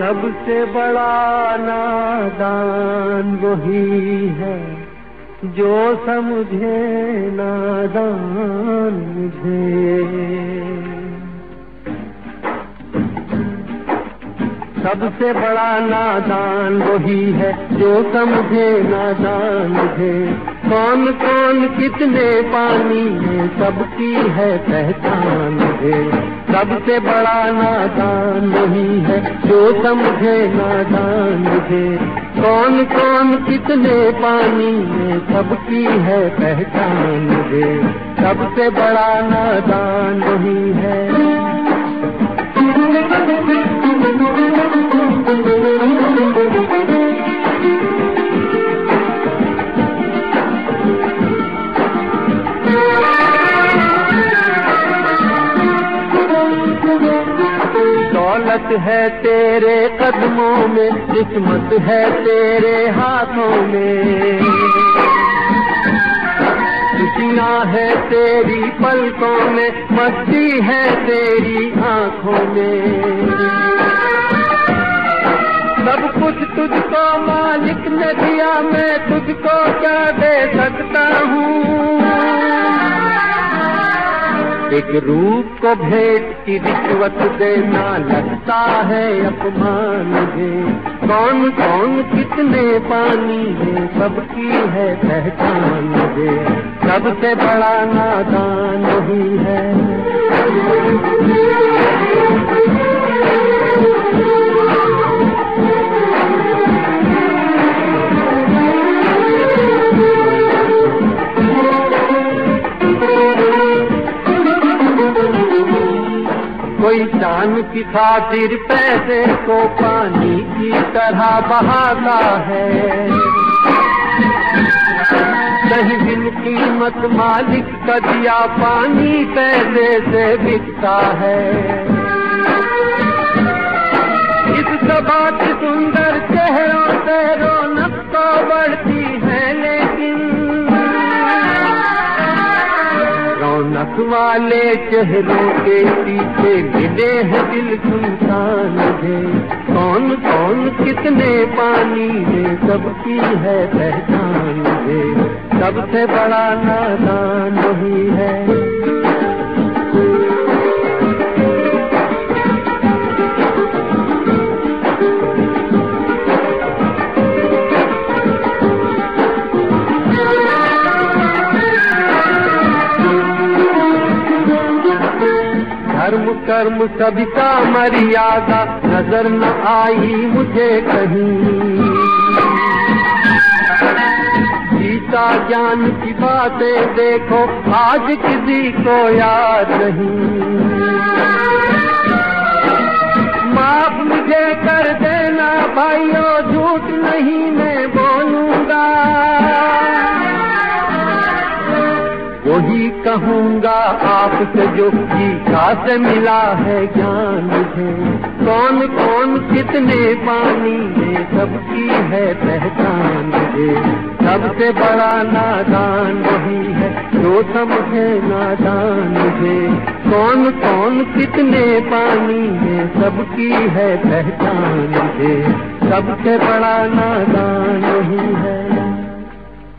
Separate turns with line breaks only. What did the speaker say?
सबसे बड़ा नादान वही है, जो समझे नादान मुझे। सबसे बड़ा नादान वही है, जो समझे नादान मुझे। कौन कौन कितने पानी में सबकी है पहचान मुझे सबसे बड़ा नादान नहीं है, जो समझे नादान मुझे कौन कौन कितने पानी में सबकी है पहचान मुझे सबसे बड़ा नादान नहीं है। दौलत है तेरे कदमों में किस्मत है तेरे हाथों में। खुशियाँ है तेरी पलकों में, मस्ती है तेरी आँखों में। सब कुछ तुझको मालिक ने दिया मैं, तुझको क्या दे सकता हूँ? एक रूप को भेंट की रिश्वत देना लगता है अपमान है। कौन कौन कितने पानी है, सबकी है पहचान है। सबसे बड़ा नादान ही है। जान की खातिर पैसे को पानी की तरह बहाता है। कहीं बिन कीमत मालिक का दिया पानी पैसे से बिकता है। इस सभा की सुंदर रौनक वाले चेहरों के पीछे मिले हैं दिल सुनसान है कौन कौन कितने पानी में सबकी है पहचान है सबसे बड़ा नादान है धर्म कर्म सभी मर्यादा। नज़र न आई मुझे कहीं। गीता ज्ञान की बातें देखो, आज किसी को याद नहीं। माफ़ मुझे कर देना, भाइयों, झूठ नहीं मैं बोलूँगा वही कहूँगा आपसे जो गीता से मिला है ज्ञान मुझे कौन कौन कितने पानी में सबकी है पहचान मुझे सबसे बड़ा नादान वही है, जो समझे नादान मुझे कौन कौन कितने पानी में सबकी है पहचान मुझे सबसे बड़ा नादान वही है।